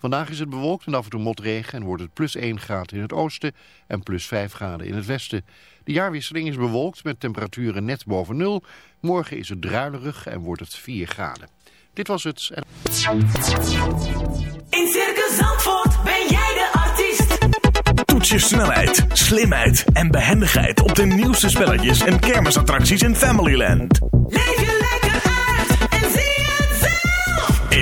Vandaag is het bewolkt en af en toe motregen en wordt het plus 1 graden in het oosten en plus 5 graden in het westen. De jaarwisseling is bewolkt met temperaturen net boven nul. Morgen is het druilerig en wordt het 4 graden. Dit was het. In Circus Zandvoort ben jij de artiest. Toets je snelheid, slimheid en behendigheid op de nieuwste spelletjes en kermisattracties in Familyland. Leef je lekker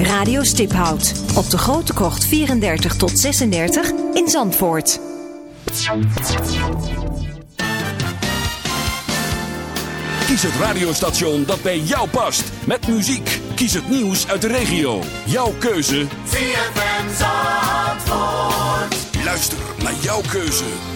Radio Stiphout op de Grote Krocht 34 tot 36 in Zandvoort. Kies het radiostation dat bij jou past. Met muziek. Kies het nieuws uit de regio. Jouw keuze. ZFM Zandvoort. Luister naar jouw keuze.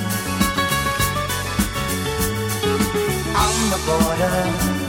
on the border.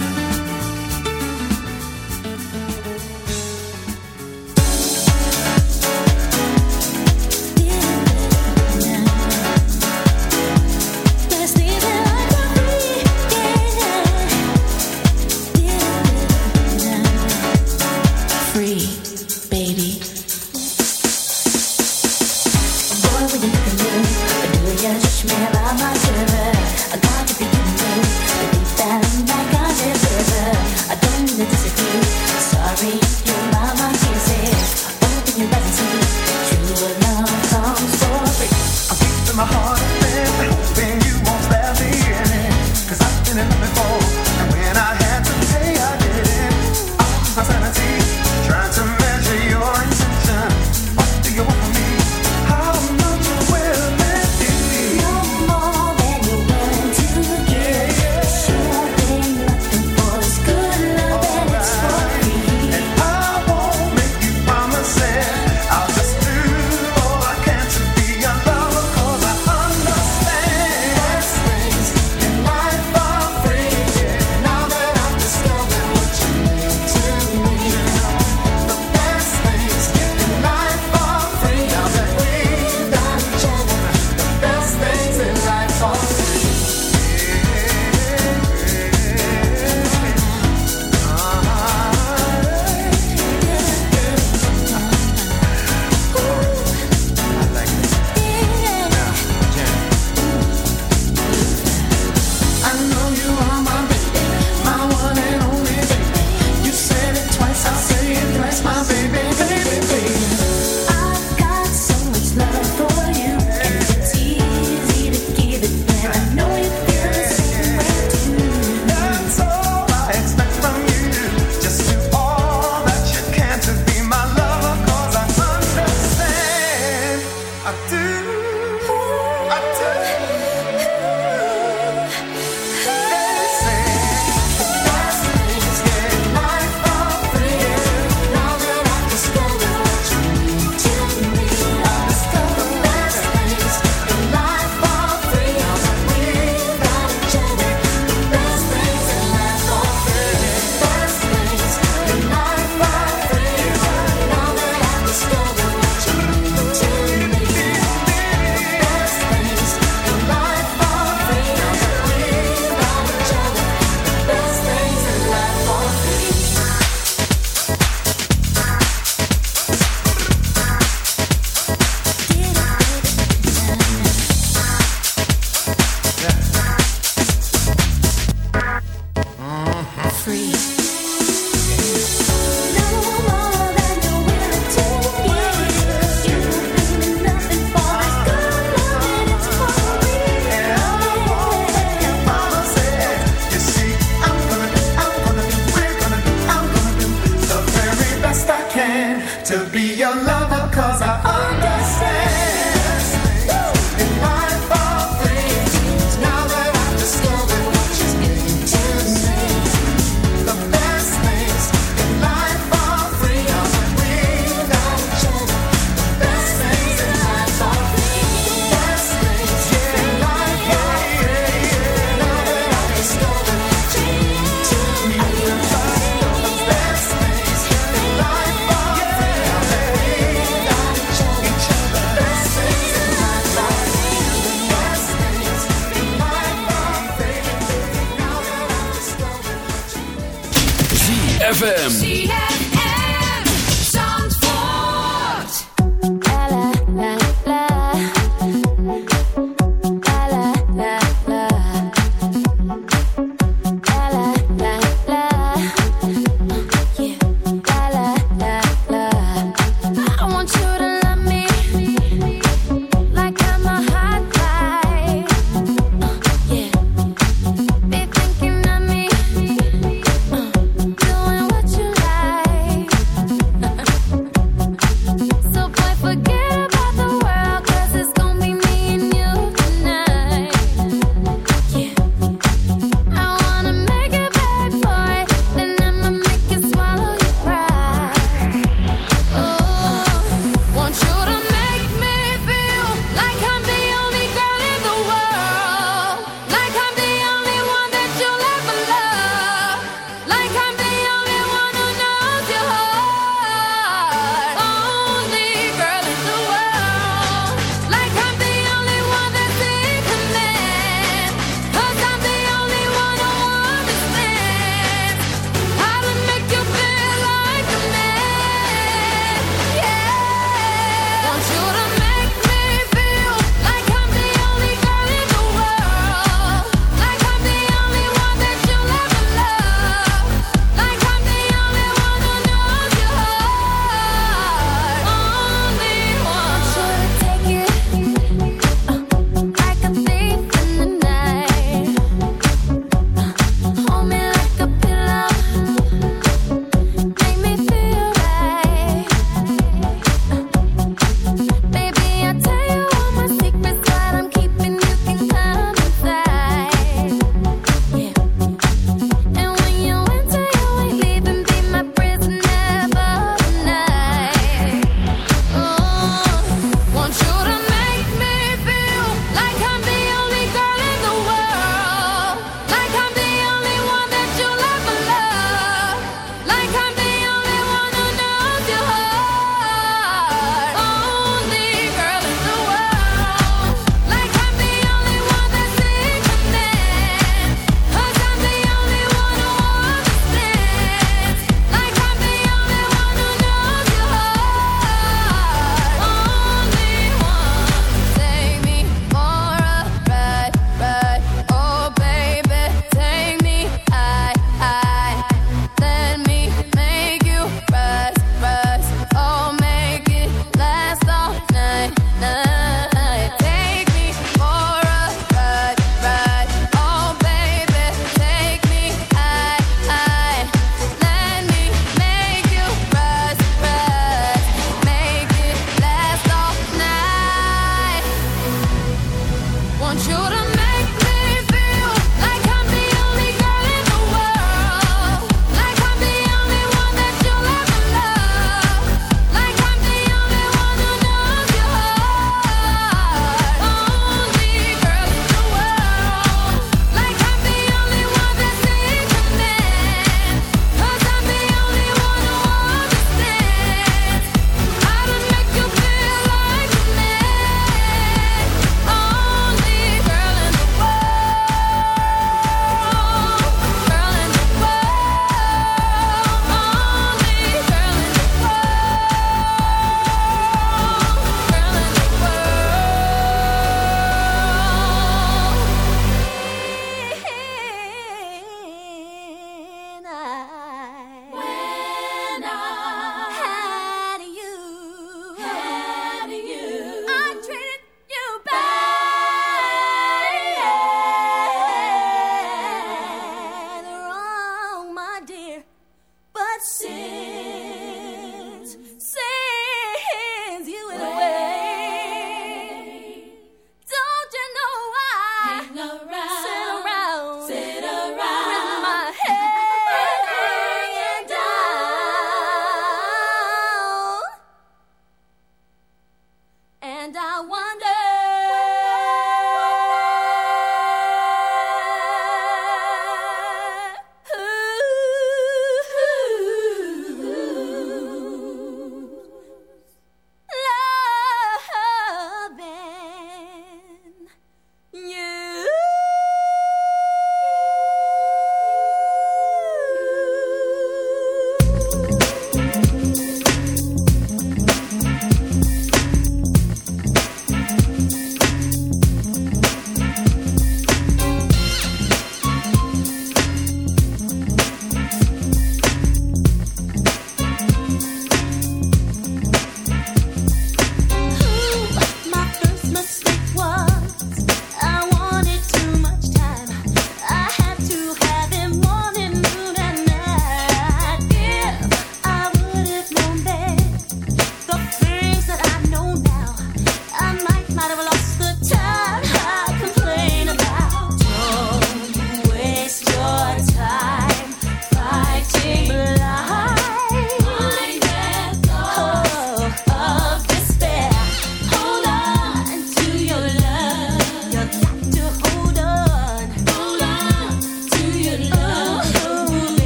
ZFM.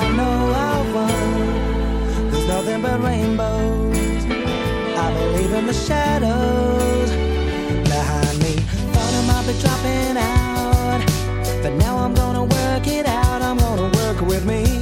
I know I won. There's nothing but rainbows. I believe in the shadows behind me. Thought I might be dropping out, but now I'm gonna work it out. I'm gonna work with me.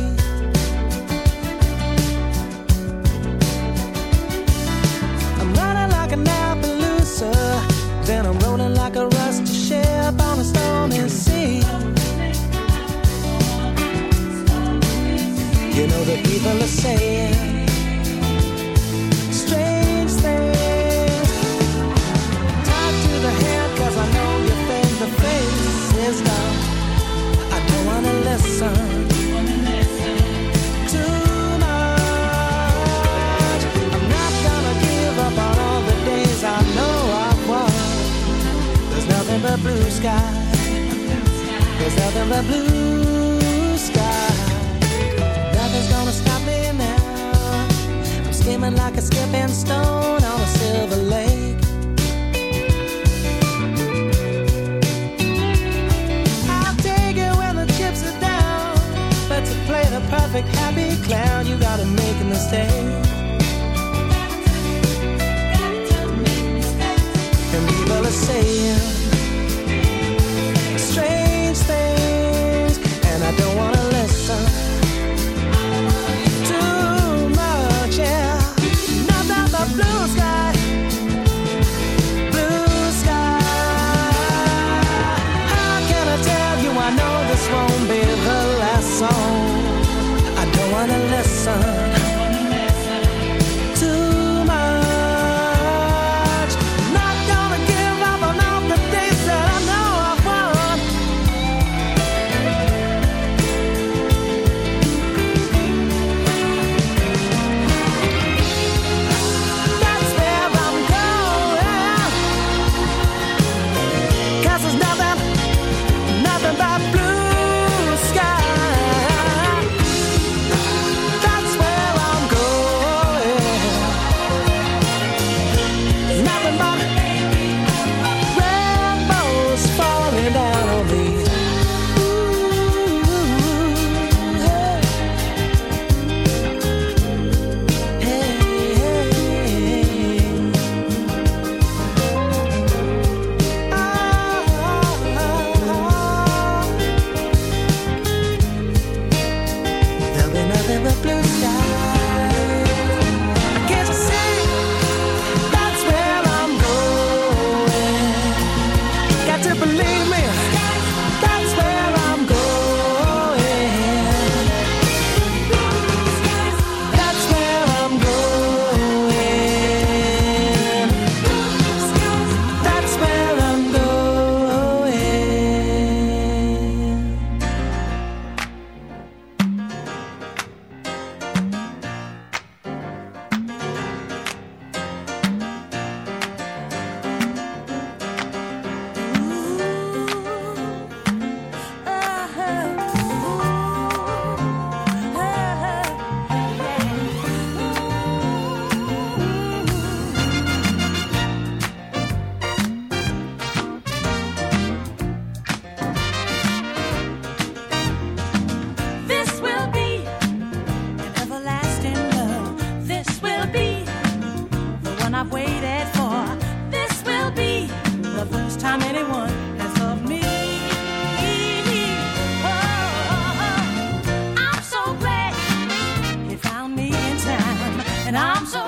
and I'm so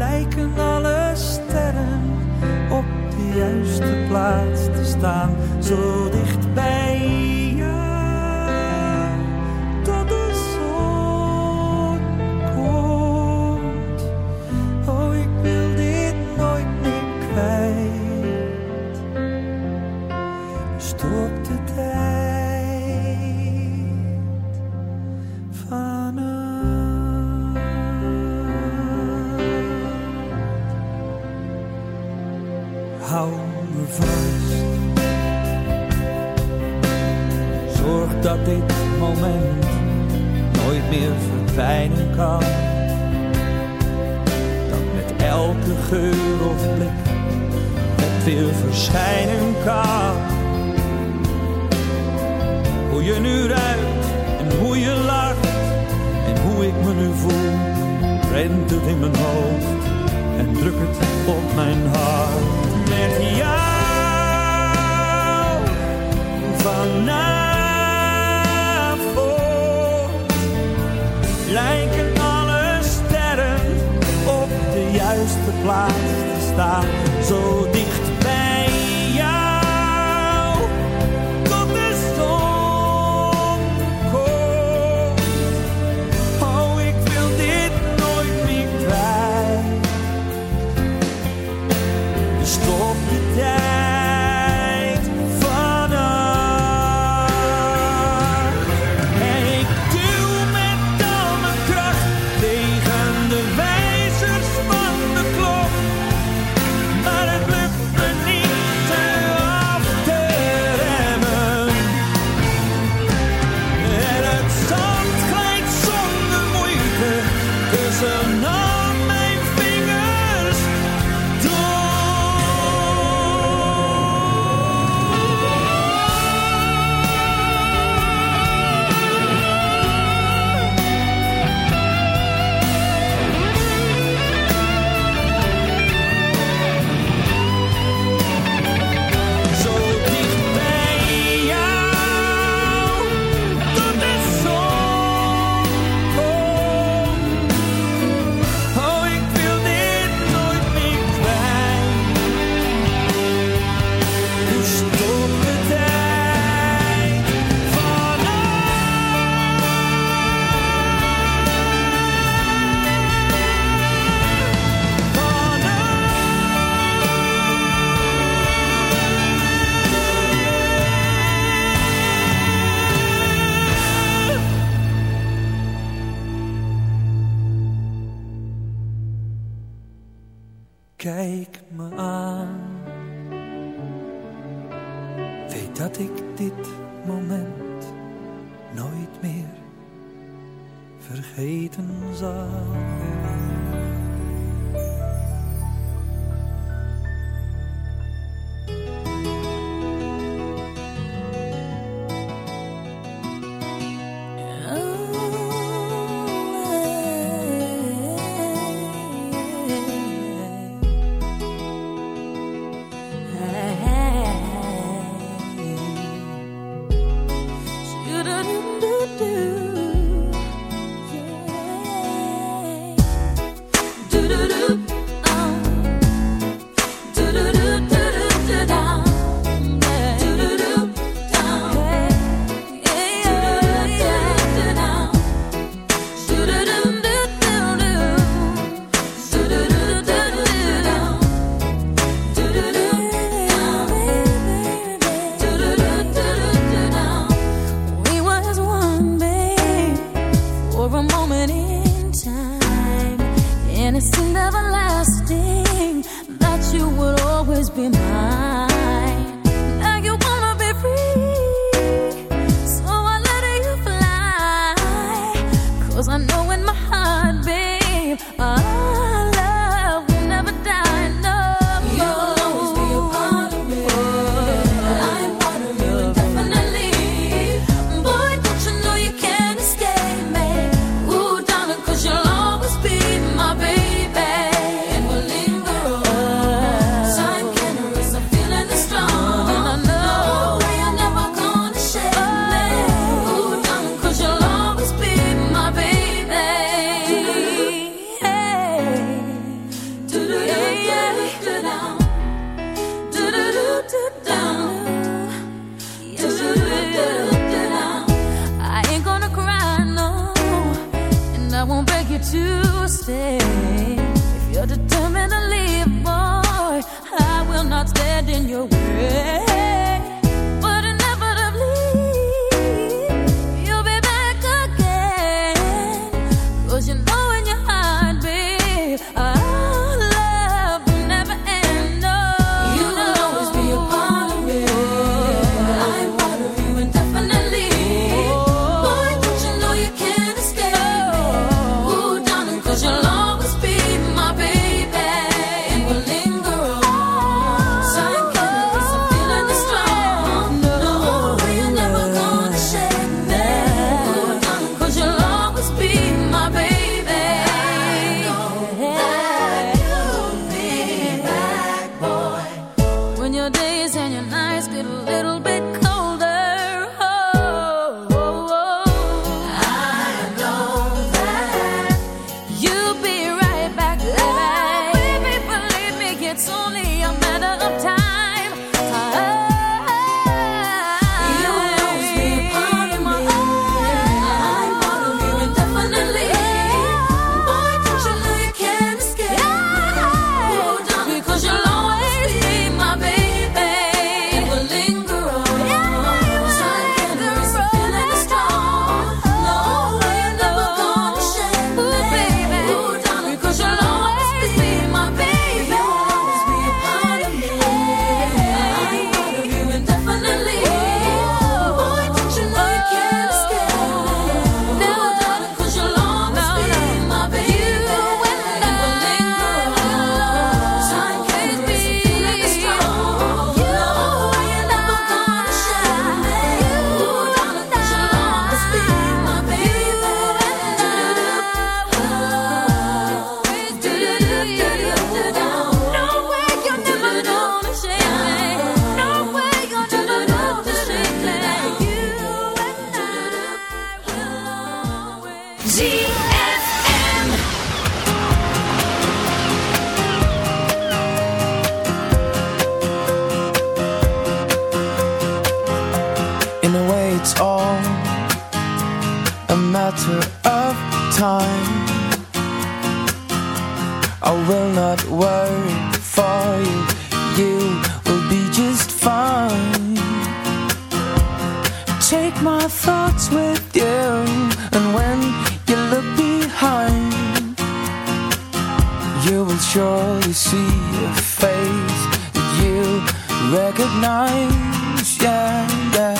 lijken alle sterren op de juiste plaats te staan, zo dicht bij jou. Tot de zon komt. Oh, ik wil dit nooit meer kwijt. Stop tijd you see a face that you recognize. Yeah, yeah.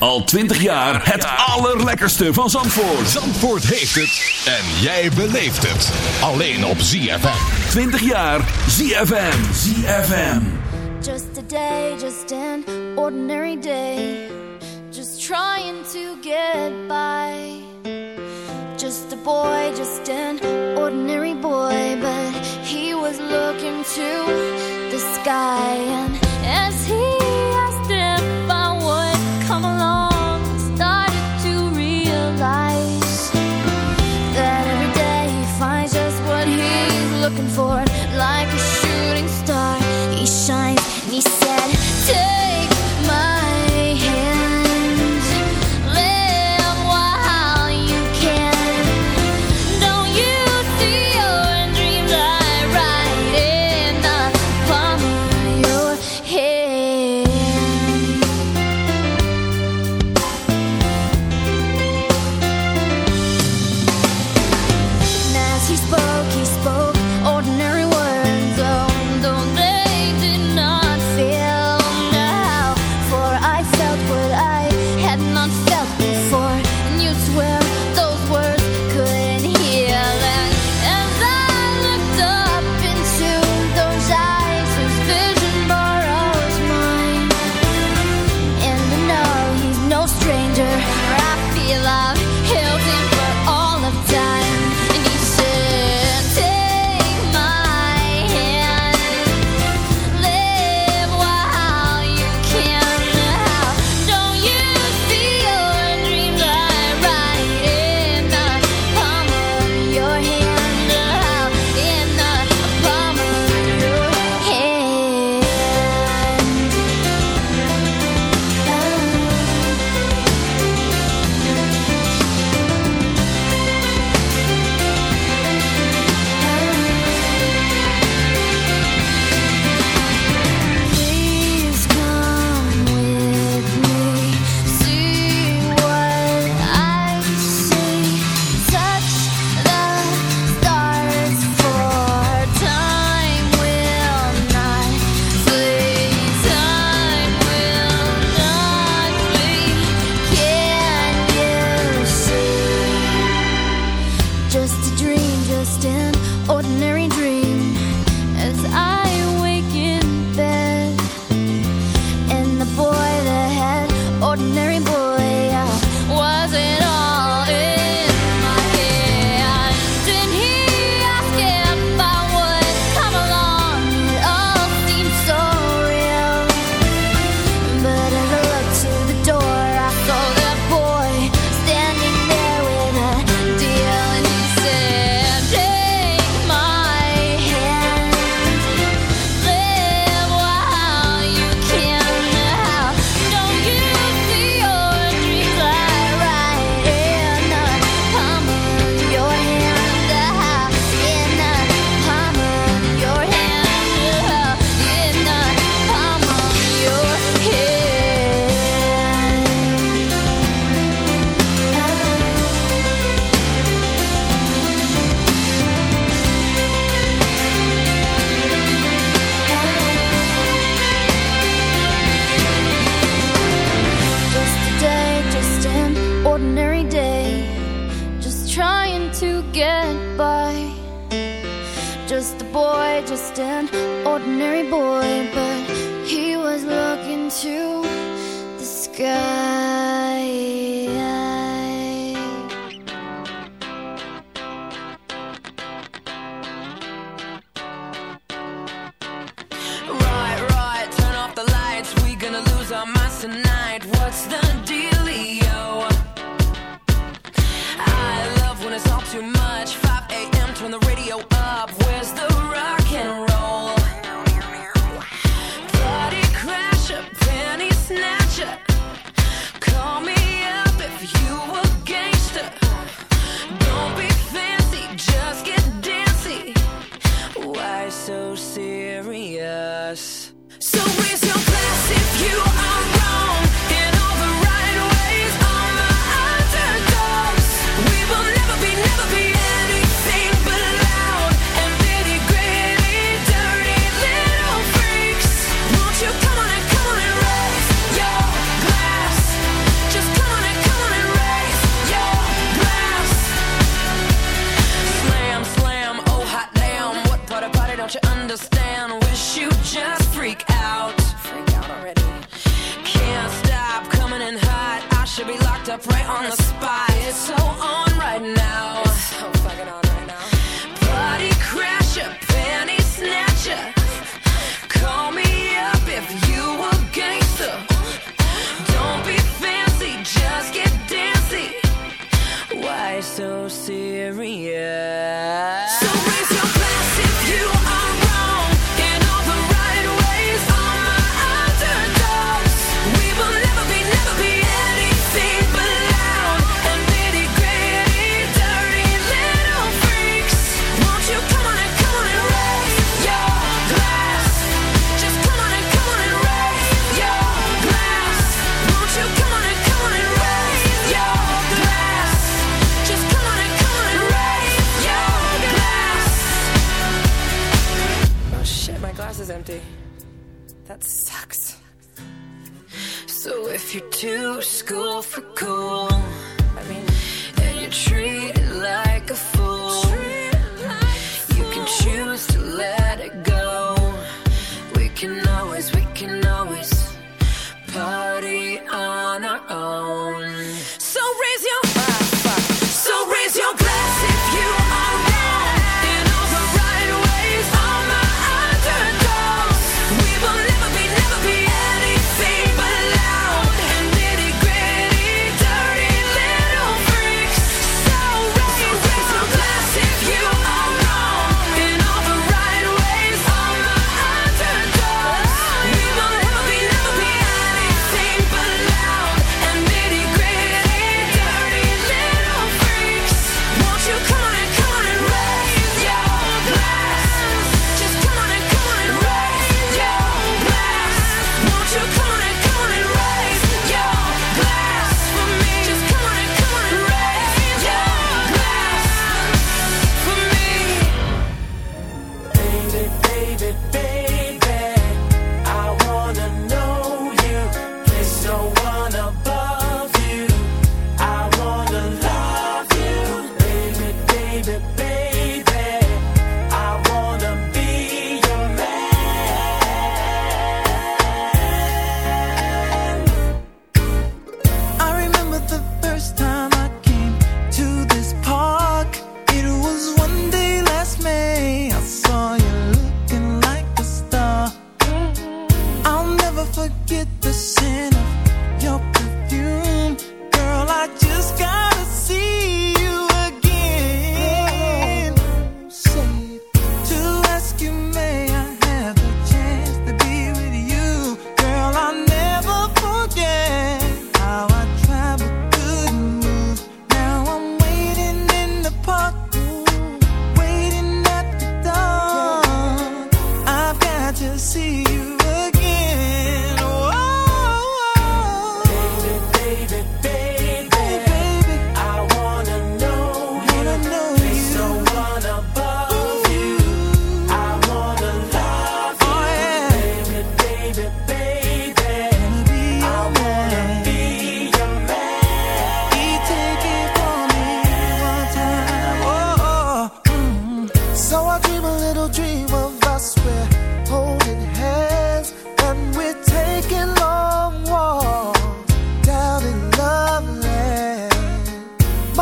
Al 20 jaar het allerlekkerste van Zandvoort. Zandvoort heeft het en jij beleeft het. Alleen op ZFM. 20 jaar ZFM. ZFM. Just a day, just an ordinary day. Just trying to get by. Just a boy, just an ordinary boy. But he was looking to the sky and...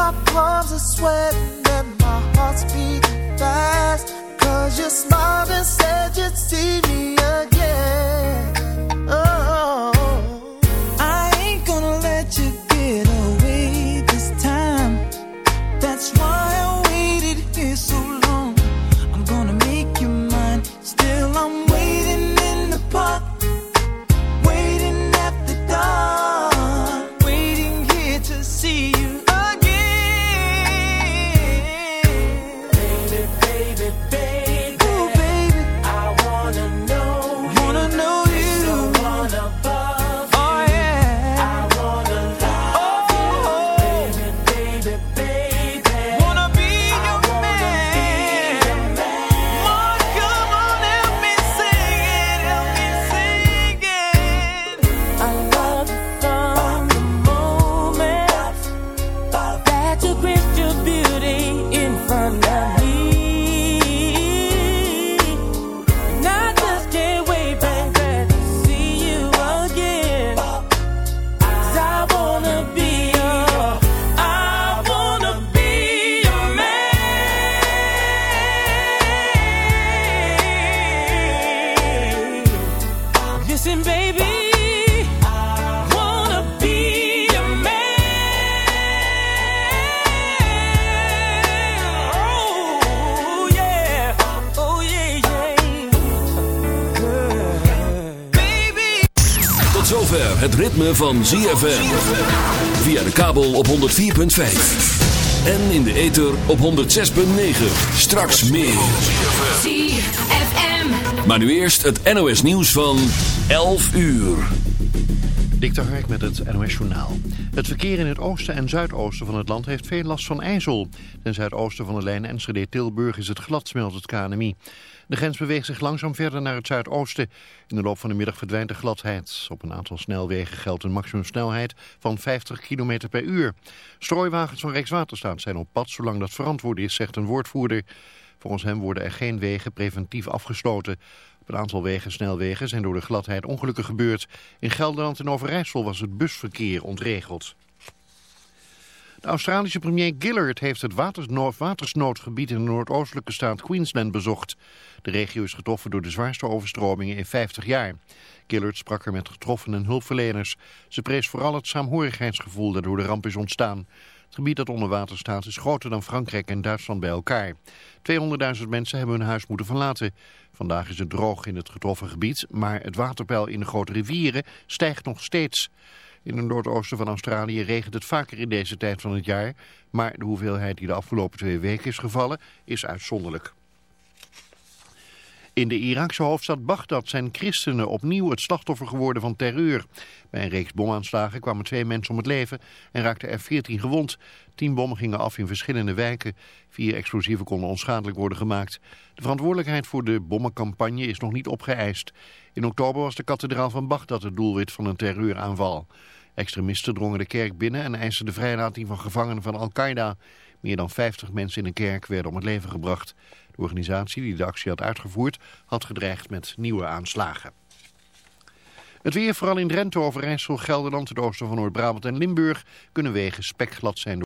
My palms are sweating and my heart's beating fast. Cause you smiled and said you'd see me again. Van ZFM. Via de kabel op 104.5. En in de ether op 106.9. Straks meer. ZFM. Maar nu eerst het NOS nieuws van 11 uur. Dik de Hark met het NOS Journaal. Het verkeer in het oosten en zuidoosten van het land heeft veel last van ijzel. Ten zuidoosten van de lijn Enschede-Tilburg is het glad, het KNMI. De grens beweegt zich langzaam verder naar het zuidoosten. In de loop van de middag verdwijnt de gladheid. Op een aantal snelwegen geldt een maximumsnelheid van 50 km per uur. Strooiwagens van Rijkswaterstaat zijn op pad zolang dat verantwoord is, zegt een woordvoerder. Volgens hem worden er geen wegen preventief afgesloten. Op een aantal wegen snelwegen zijn door de gladheid ongelukken gebeurd. In Gelderland en Overijssel was het busverkeer ontregeld. De Australische premier Gillard heeft het watersno- watersnoodgebied in de noordoostelijke staat Queensland bezocht. De regio is getroffen door de zwaarste overstromingen in 50 jaar. Gillard sprak er met getroffenen en hulpverleners. Ze prees vooral het saamhorigheidsgevoel dat door de ramp is ontstaan. Het gebied dat onder water staat is groter dan Frankrijk en Duitsland bij elkaar. 200.000 mensen hebben hun huis moeten verlaten. Vandaag is het droog in het getroffen gebied, maar het waterpeil in de grote rivieren stijgt nog steeds. In het noordoosten van Australië regent het vaker in deze tijd van het jaar, maar de hoeveelheid die de afgelopen twee weken is gevallen is uitzonderlijk. In de Iraakse hoofdstad Bagdad zijn christenen opnieuw het slachtoffer geworden van terreur. Bij een reeks bomaanslagen kwamen twee mensen om het leven en raakten er veertien gewond. Tien bommen gingen af in verschillende wijken. Vier explosieven konden onschadelijk worden gemaakt. De verantwoordelijkheid voor de bommencampagne is nog niet opgeëist. In oktober was de kathedraal van Bagdad het doelwit van een terreuraanval. Extremisten drongen de kerk binnen en eisten de vrijlating van gevangenen van Al-Qaeda. Meer dan 50 mensen in een kerk werden om het leven gebracht. De organisatie die de actie had uitgevoerd had gedreigd met nieuwe aanslagen. Het weer, vooral in Drenthe, Overijssel, Gelderland, het oosten van Noord-Brabant en Limburg, kunnen wegen spekglad zijn.